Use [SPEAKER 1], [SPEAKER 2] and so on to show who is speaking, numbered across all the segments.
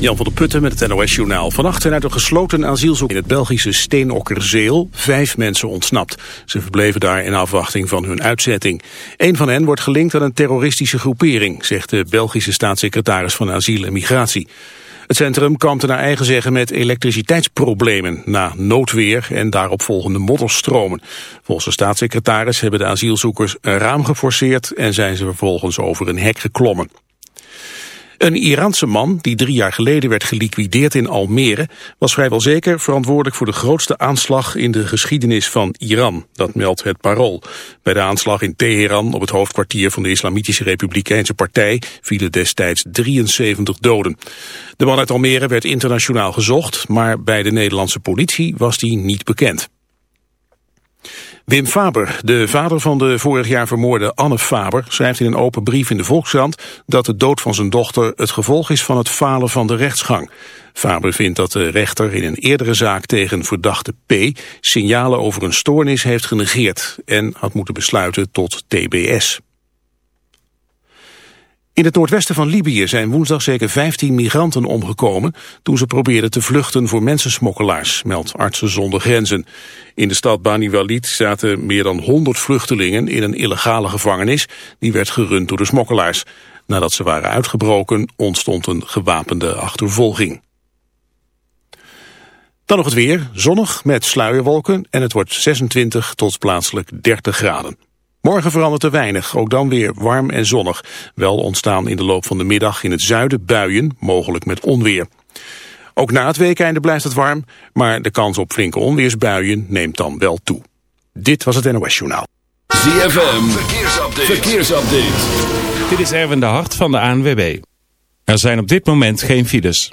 [SPEAKER 1] Jan van der Putten met het NOS-journaal. Vannacht zijn uit een gesloten asielzoek in het Belgische Steenokkerzeel vijf mensen ontsnapt. Ze verbleven daar in afwachting van hun uitzetting. Een van hen wordt gelinkt aan een terroristische groepering, zegt de Belgische staatssecretaris van Asiel en Migratie. Het centrum kampte naar eigen zeggen met elektriciteitsproblemen na noodweer en daaropvolgende modderstromen. Volgens de staatssecretaris hebben de asielzoekers een raam geforceerd en zijn ze vervolgens over een hek geklommen. Een Iraanse man, die drie jaar geleden werd geliquideerd in Almere, was vrijwel zeker verantwoordelijk voor de grootste aanslag in de geschiedenis van Iran. Dat meldt het Parool. Bij de aanslag in Teheran op het hoofdkwartier van de Islamitische Republikeinse Partij vielen destijds 73 doden. De man uit Almere werd internationaal gezocht, maar bij de Nederlandse politie was die niet bekend. Wim Faber, de vader van de vorig jaar vermoorde Anne Faber, schrijft in een open brief in de Volkskrant dat de dood van zijn dochter het gevolg is van het falen van de rechtsgang. Faber vindt dat de rechter in een eerdere zaak tegen verdachte P signalen over een stoornis heeft genegeerd en had moeten besluiten tot TBS. In het noordwesten van Libië zijn woensdag zeker 15 migranten omgekomen toen ze probeerden te vluchten voor mensensmokkelaars, meldt Artsen zonder Grenzen. In de stad Bani Walid zaten meer dan 100 vluchtelingen in een illegale gevangenis die werd gerund door de smokkelaars. Nadat ze waren uitgebroken ontstond een gewapende achtervolging. Dan nog het weer, zonnig met sluierwolken en het wordt 26 tot plaatselijk 30 graden. Morgen verandert er weinig, ook dan weer warm en zonnig. Wel ontstaan in de loop van de middag in het zuiden buien, mogelijk met onweer. Ook na het weekeinde blijft het warm, maar de kans op flinke onweersbuien neemt dan wel toe. Dit was het NOS Journaal.
[SPEAKER 2] ZFM, verkeersupdate. verkeersupdate.
[SPEAKER 3] Dit is Erwin de Hart van de ANWB. Er zijn op dit moment geen files.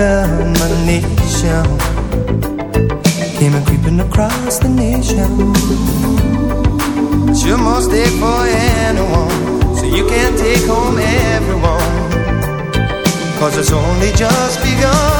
[SPEAKER 4] Temptation came a creeping across the nation. It's your mistake for anyone, so you can't take home everyone. Cause it's only just begun.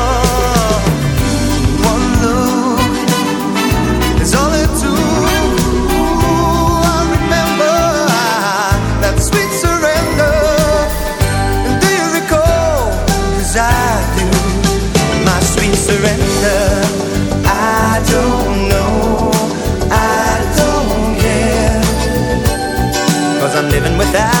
[SPEAKER 4] that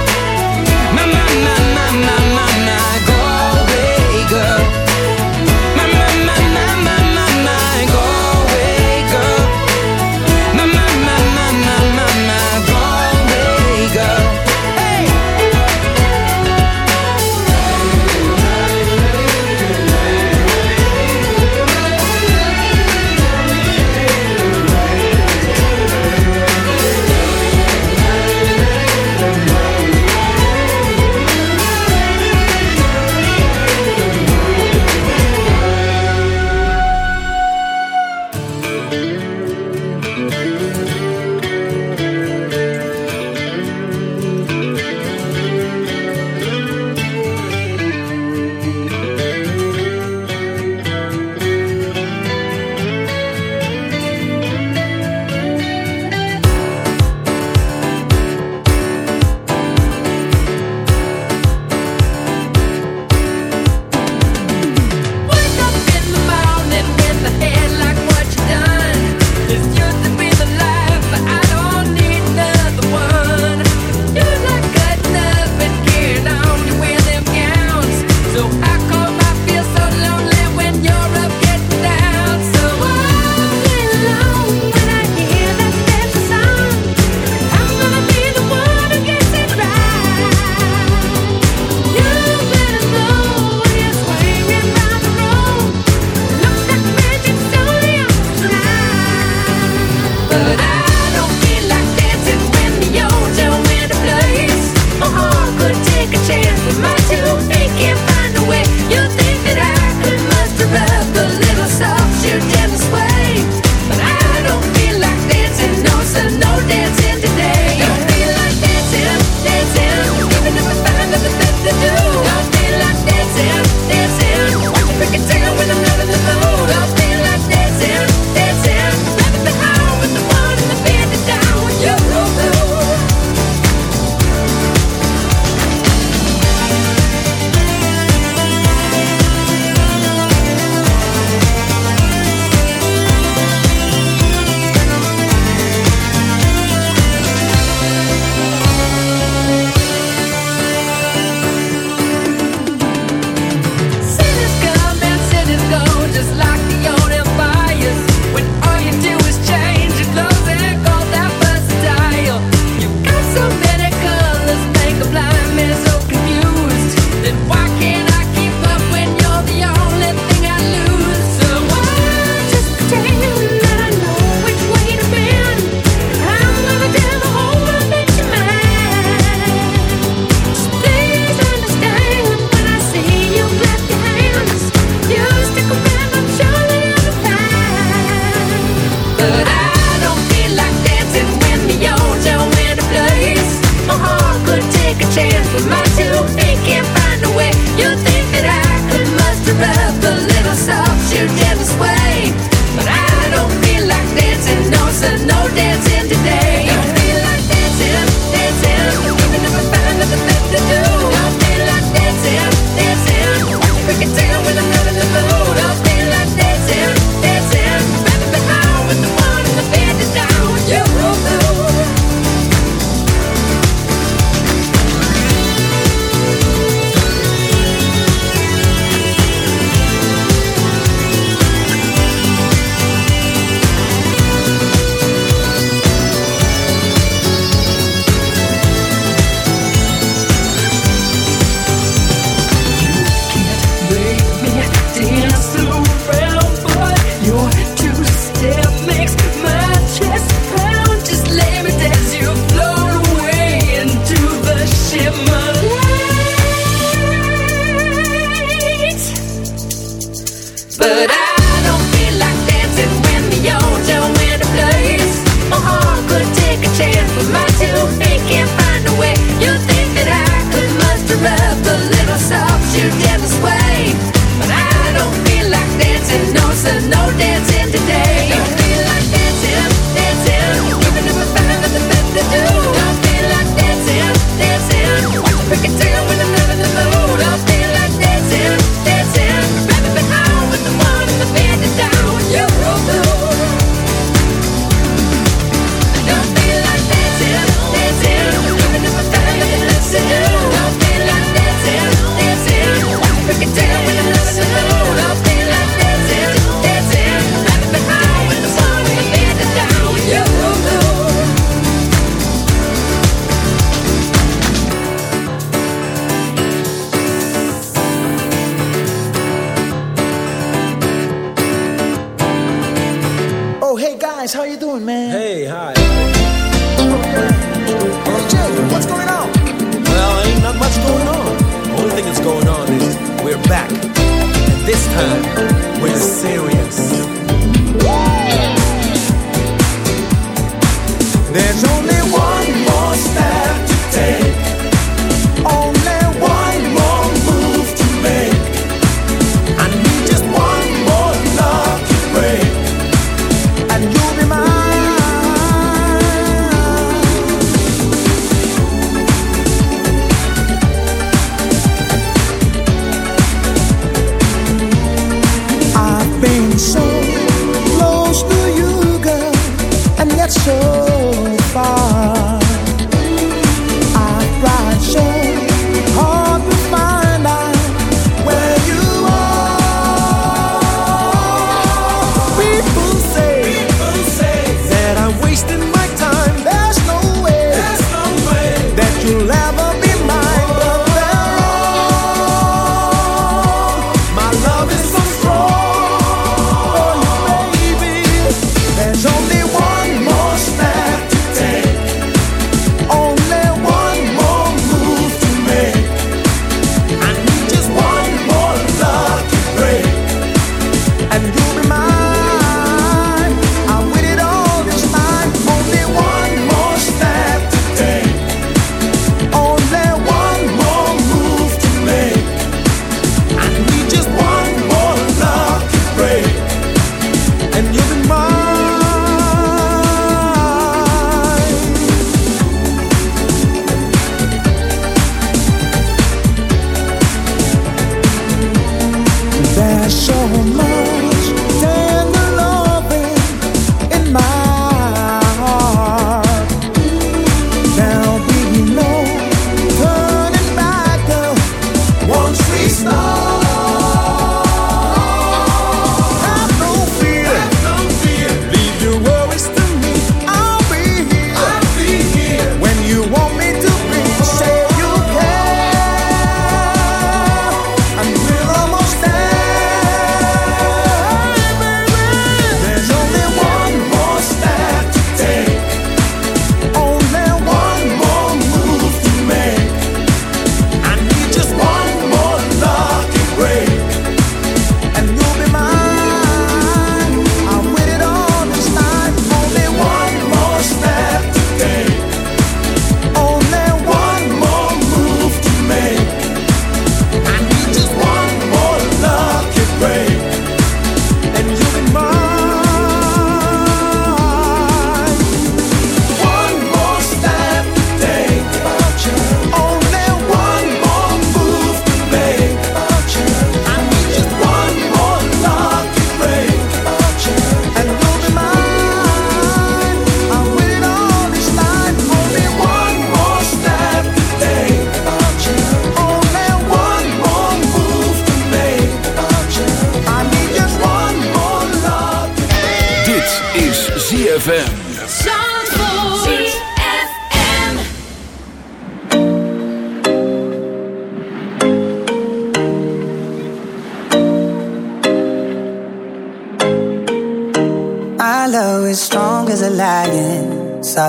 [SPEAKER 5] My, my, my, my, my, my,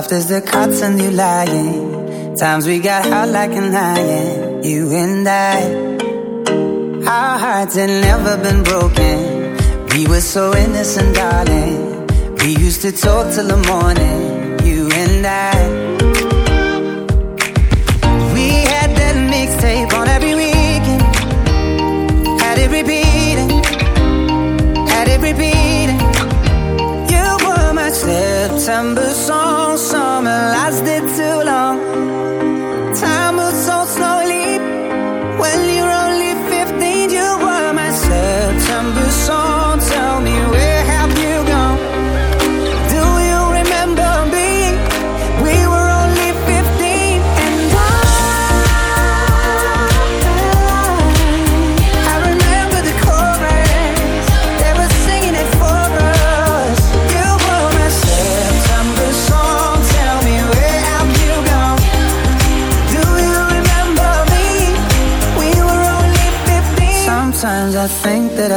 [SPEAKER 6] left.
[SPEAKER 5] Is the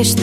[SPEAKER 7] wish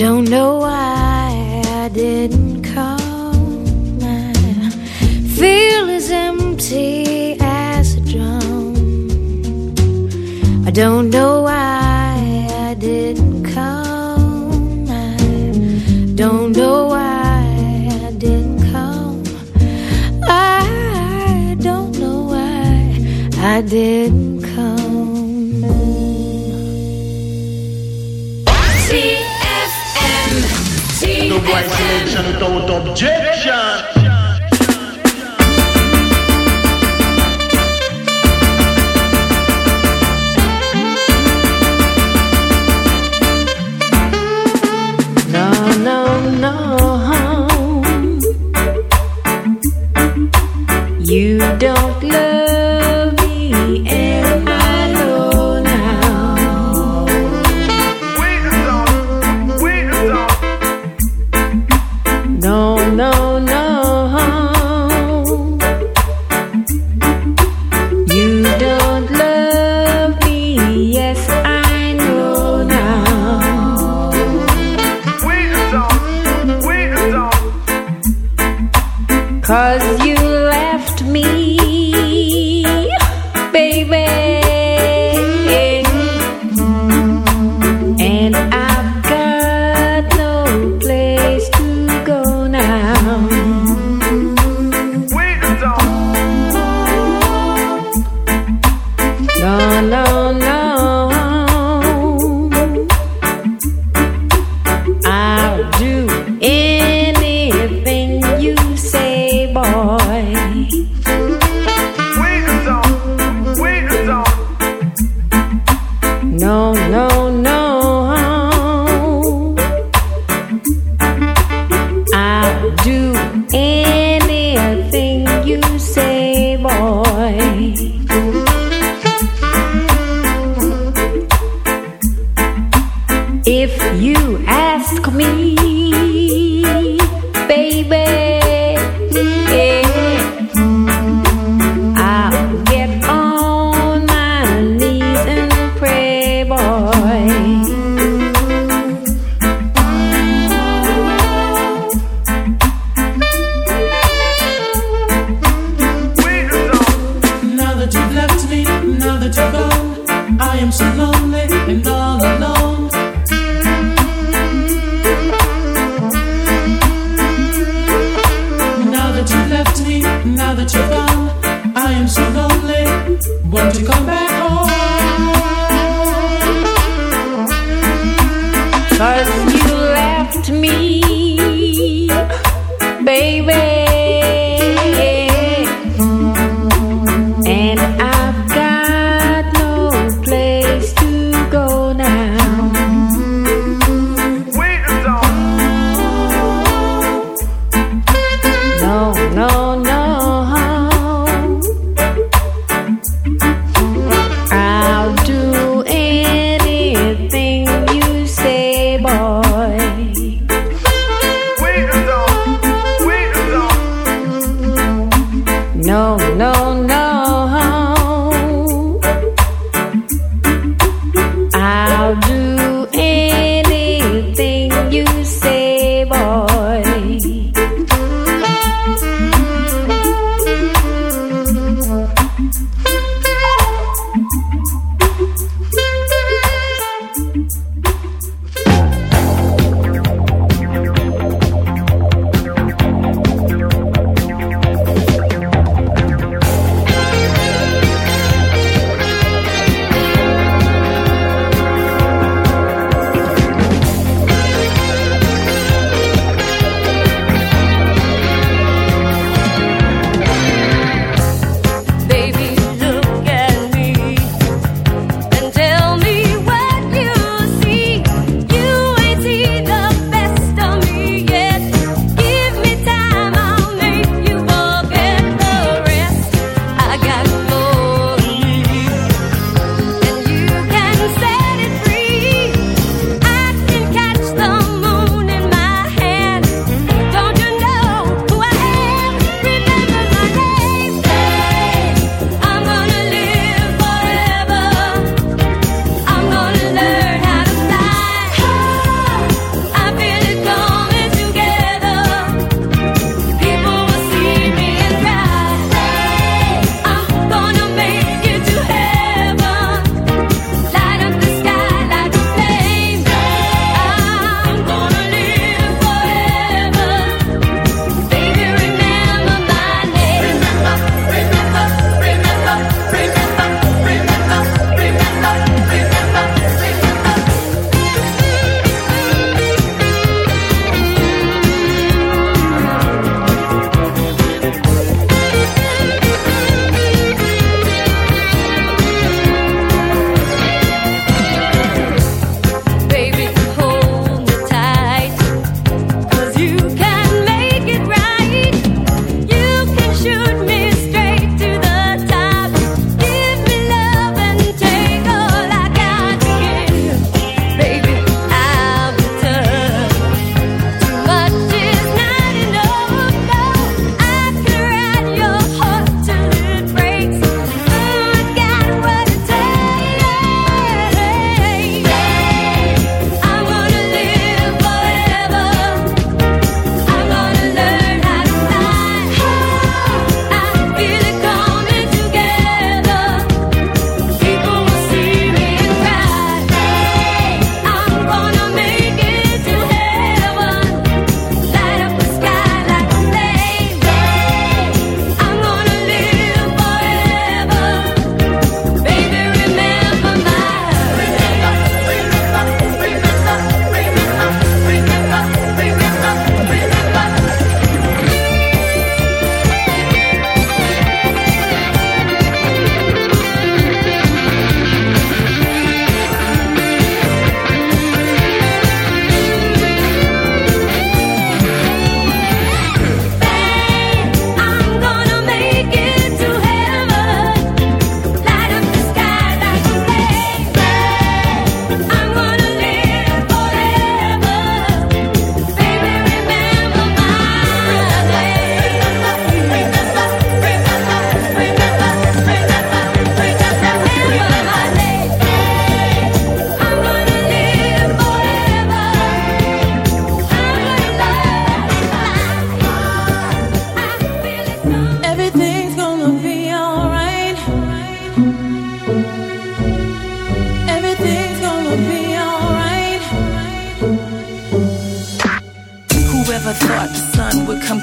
[SPEAKER 7] Don't know why I didn't call. My feel as empty as a drum. I don't know why I didn't call. I don't know why I didn't call. I don't know why I didn't.
[SPEAKER 8] Why selection without objection?